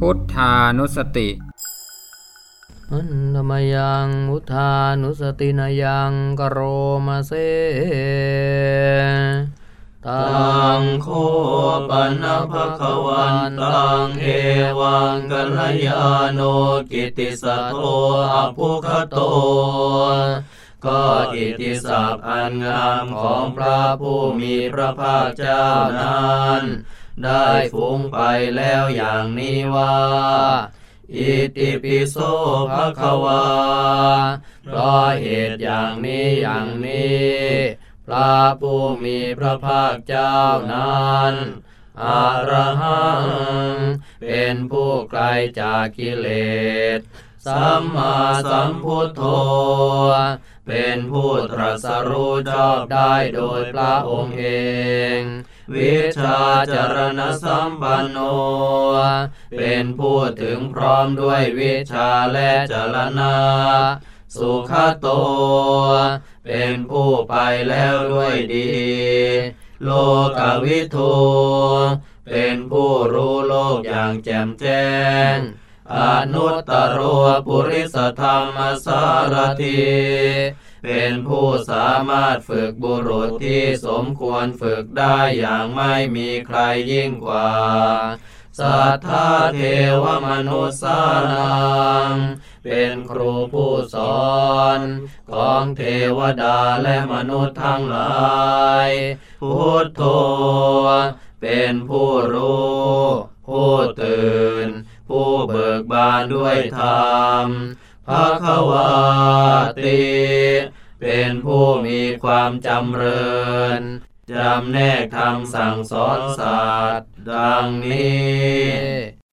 พุทธานุสติอันธรรมยังมุทานุสตินายังกโรมาเซตังโคปันภะคะวันตังเอวังกัลยาโนกิติสัตโตอภุคโต ก็กิติศัพท์อันงามของพระผู้มีพระภาคเจ้านั้น ได้ฟุ้งไปแล้วอย่างนี้ว่าอิติปิโสภะคะวาเพราะเหตุอย่างนี้อย่างนี้ พระผู้มีพระภาคเจ้านั้นอารหังเป็นผู้ไกลจากกิเลส สัมมาสัมพุทโธ เป็นผู้ตรัสรู้ชอบได้โดยพระองค์เอง วิชาจารณสัมปันโน เป็นผู้ถึงพร้อมด้วยวิชาและจารณะสุขโต เป็นผู้ไปแล้วด้วยดี โลกวิทูเป็นผู้รู้โลกอย่างแจ่มแจ้ง อนุตตรปุริสธรรมสารถี เป็นผู้สามารถฝึกบุรุษที่สมควรฝึกได้อย่างไม่มีใครยิ่งกว่า สัทธาเทวมนุษย์สานังเป็นครูผู้สอนของเทวดาและมนุษย์ทั้งหลาย พุทโธเป็นผู้รู้ ผู้ตื่น ผู้เบิกบานด้วยธรรมภะคะวาติ เป็นผู้มีความจำเริญจำแนกทำสั่งสอนสัตว์ดังนี้